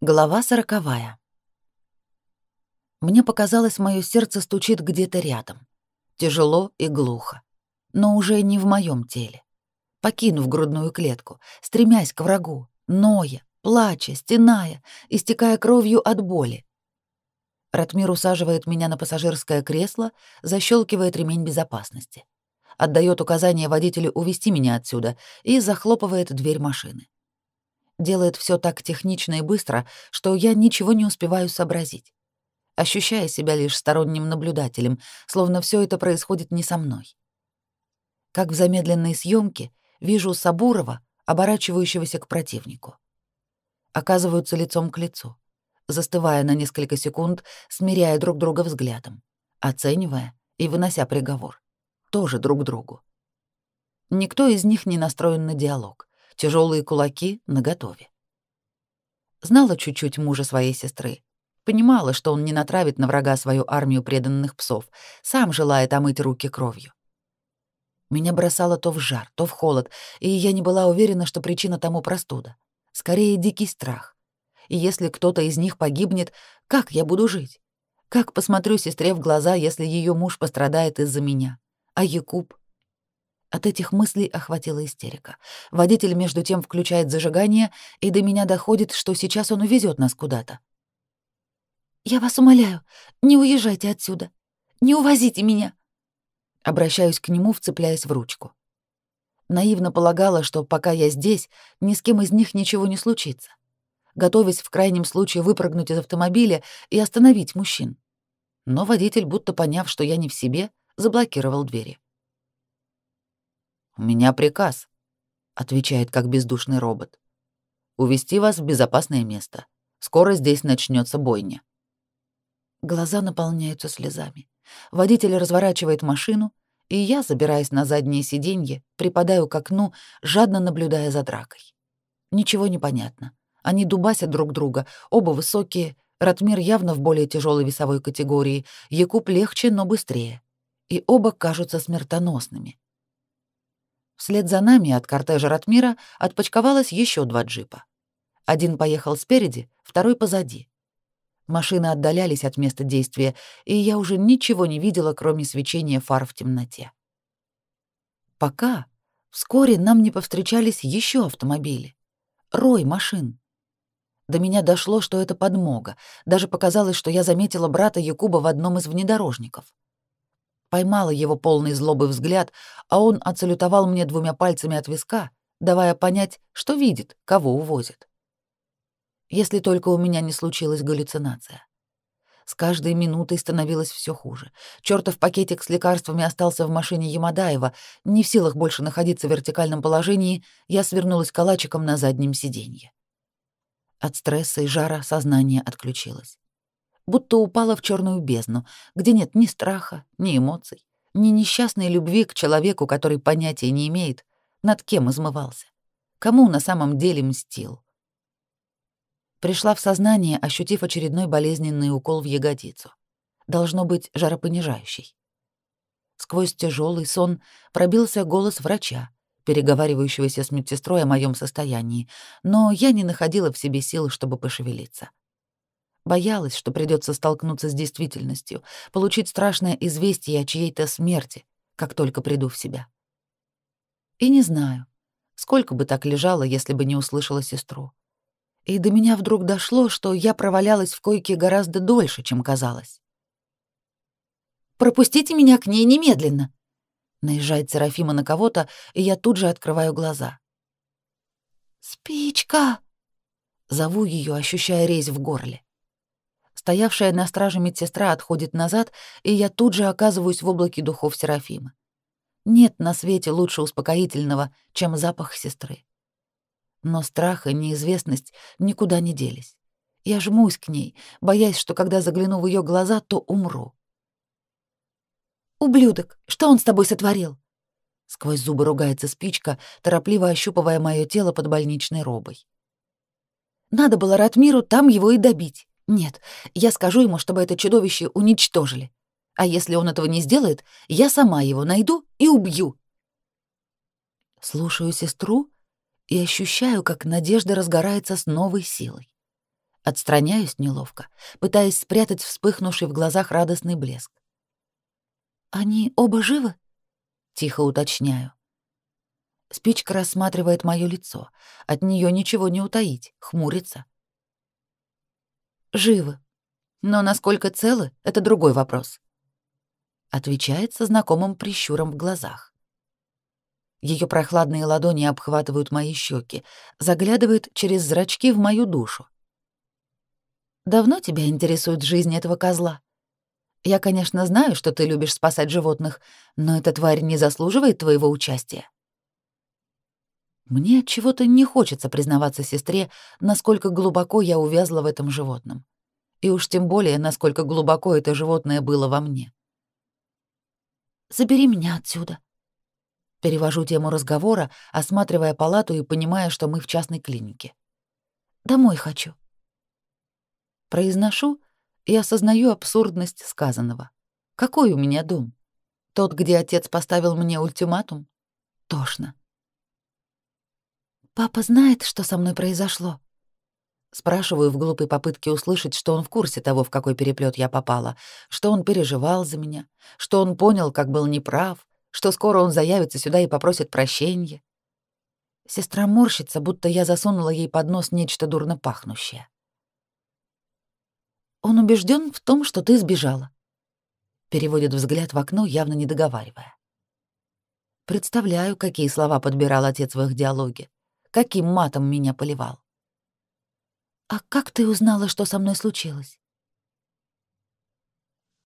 Глава сороковая. Мне показалось, мое сердце стучит где-то рядом. Тяжело и глухо. Но уже не в моем теле. Покинув грудную клетку, стремясь к врагу, ноя, плача, стеная, истекая кровью от боли. Ратмир усаживает меня на пассажирское кресло, защелкивает ремень безопасности. Отдает указание водителю увести меня отсюда и захлопывает дверь машины делает все так технично и быстро, что я ничего не успеваю сообразить, ощущая себя лишь сторонним наблюдателем, словно все это происходит не со мной. Как в замедленной съемке вижу Сабурова, оборачивающегося к противнику. Оказываются лицом к лицу, застывая на несколько секунд, смиряя друг друга взглядом, оценивая и вынося приговор. Тоже друг другу. Никто из них не настроен на диалог тяжелые кулаки наготове. Знала чуть-чуть мужа своей сестры. Понимала, что он не натравит на врага свою армию преданных псов, сам желает омыть руки кровью. Меня бросало то в жар, то в холод, и я не была уверена, что причина тому простуда. Скорее, дикий страх. И если кто-то из них погибнет, как я буду жить? Как посмотрю сестре в глаза, если ее муж пострадает из-за меня? А Якуб? От этих мыслей охватила истерика. Водитель между тем включает зажигание, и до меня доходит, что сейчас он увезет нас куда-то. «Я вас умоляю, не уезжайте отсюда! Не увозите меня!» Обращаюсь к нему, вцепляясь в ручку. Наивно полагала, что пока я здесь, ни с кем из них ничего не случится. Готовясь в крайнем случае выпрыгнуть из автомобиля и остановить мужчин. Но водитель, будто поняв, что я не в себе, заблокировал двери. «У меня приказ», — отвечает как бездушный робот. «Увести вас в безопасное место. Скоро здесь начнется бойня». Глаза наполняются слезами. Водитель разворачивает машину, и я, забираясь на заднее сиденье, припадаю к окну, жадно наблюдая за дракой. Ничего не понятно. Они дубасят друг друга, оба высокие, Ратмир явно в более тяжелой весовой категории, Якуб легче, но быстрее. И оба кажутся смертоносными. Вслед за нами от кортежа Ратмира отпочковалось еще два джипа. Один поехал спереди, второй позади. Машины отдалялись от места действия, и я уже ничего не видела, кроме свечения фар в темноте. Пока вскоре нам не повстречались еще автомобили. Рой машин. До меня дошло, что это подмога. Даже показалось, что я заметила брата Якуба в одном из внедорожников поймала его полный злобы взгляд, а он отсалютовал мне двумя пальцами от виска, давая понять, что видит, кого увозит. Если только у меня не случилась галлюцинация. С каждой минутой становилось все хуже. Чёртов пакетик с лекарствами остался в машине Ямадаева. Не в силах больше находиться в вертикальном положении, я свернулась калачиком на заднем сиденье. От стресса и жара сознание отключилось будто упала в черную бездну, где нет ни страха, ни эмоций, ни несчастной любви к человеку, который понятия не имеет, над кем измывался, кому на самом деле мстил. Пришла в сознание, ощутив очередной болезненный укол в ягодицу. Должно быть жаропонижающий. Сквозь тяжелый сон пробился голос врача, переговаривающегося с медсестрой о моем состоянии, но я не находила в себе сил, чтобы пошевелиться. Боялась, что придется столкнуться с действительностью, получить страшное известие о чьей-то смерти, как только приду в себя. И не знаю, сколько бы так лежала, если бы не услышала сестру. И до меня вдруг дошло, что я провалялась в койке гораздо дольше, чем казалось. «Пропустите меня к ней немедленно!» Наезжает Серафима на кого-то, и я тут же открываю глаза. «Спичка!» Зову ее, ощущая резь в горле. Стоявшая на страже медсестра отходит назад, и я тут же оказываюсь в облаке духов Серафима. Нет на свете лучше успокоительного, чем запах сестры. Но страх и неизвестность никуда не делись. Я жмусь к ней, боясь, что когда загляну в ее глаза, то умру. «Ублюдок! Что он с тобой сотворил?» Сквозь зубы ругается спичка, торопливо ощупывая мое тело под больничной робой. «Надо было Ратмиру там его и добить. Нет, я скажу ему, чтобы это чудовище уничтожили. А если он этого не сделает, я сама его найду и убью. Слушаю сестру и ощущаю, как надежда разгорается с новой силой. Отстраняюсь неловко, пытаясь спрятать вспыхнувший в глазах радостный блеск. «Они оба живы?» — тихо уточняю. Спичка рассматривает моё лицо. От неё ничего не утаить, хмурится живы. Но насколько целы — это другой вопрос. Отвечает со знакомым прищуром в глазах. Ее прохладные ладони обхватывают мои щеки, заглядывают через зрачки в мою душу. «Давно тебя интересует жизнь этого козла? Я, конечно, знаю, что ты любишь спасать животных, но эта тварь не заслуживает твоего участия». Мне чего-то не хочется признаваться сестре, насколько глубоко я увязла в этом животном. И уж тем более, насколько глубоко это животное было во мне. «Забери меня отсюда». Перевожу тему разговора, осматривая палату и понимая, что мы в частной клинике. «Домой хочу». Произношу и осознаю абсурдность сказанного. «Какой у меня дом? Тот, где отец поставил мне ультиматум? Тошно. Папа знает, что со мной произошло?» Спрашиваю в глупой попытке услышать, что он в курсе того, в какой переплет я попала, что он переживал за меня, что он понял, как был неправ, что скоро он заявится сюда и попросит прощения. Сестра морщится, будто я засунула ей под нос нечто дурно пахнущее. Он убежден в том, что ты сбежала. Переводит взгляд в окно, явно не договаривая. Представляю, какие слова подбирал отец в их диалоге каким матом меня поливал. «А как ты узнала, что со мной случилось?»